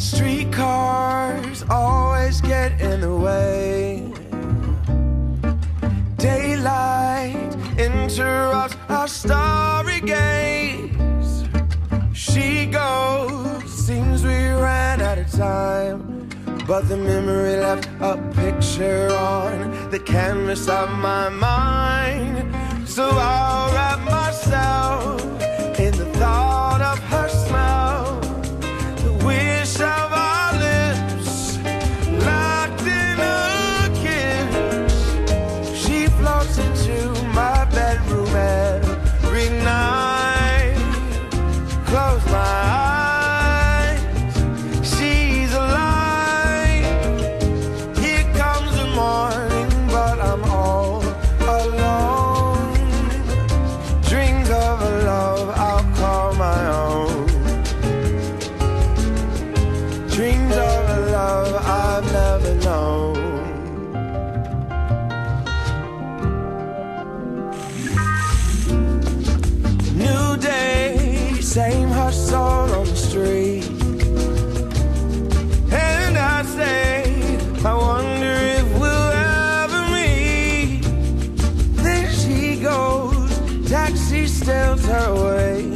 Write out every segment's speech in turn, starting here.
Streetcars always get in the way. Daylight interrupts our starry gaze. She goes, seems we ran out of time. But the memory left a picture on the canvas of my mind. song on the street. And I say, I wonder if we'll ever meet. There she goes, taxi steals her way.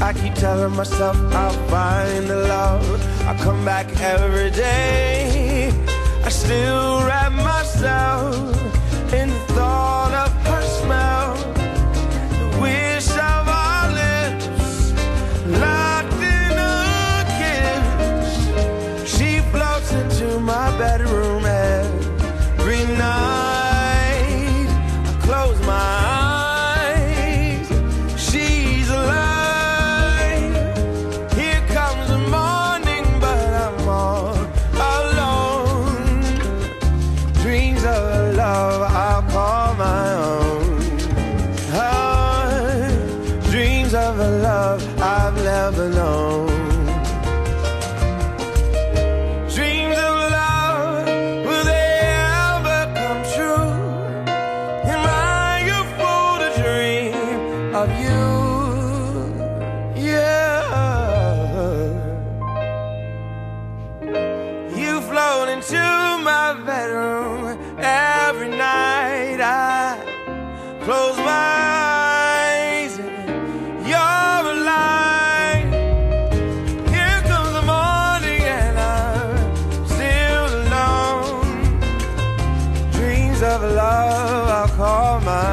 I keep telling myself I'll find the love. I come back every day. I still ever love I've never known. love, I'll call my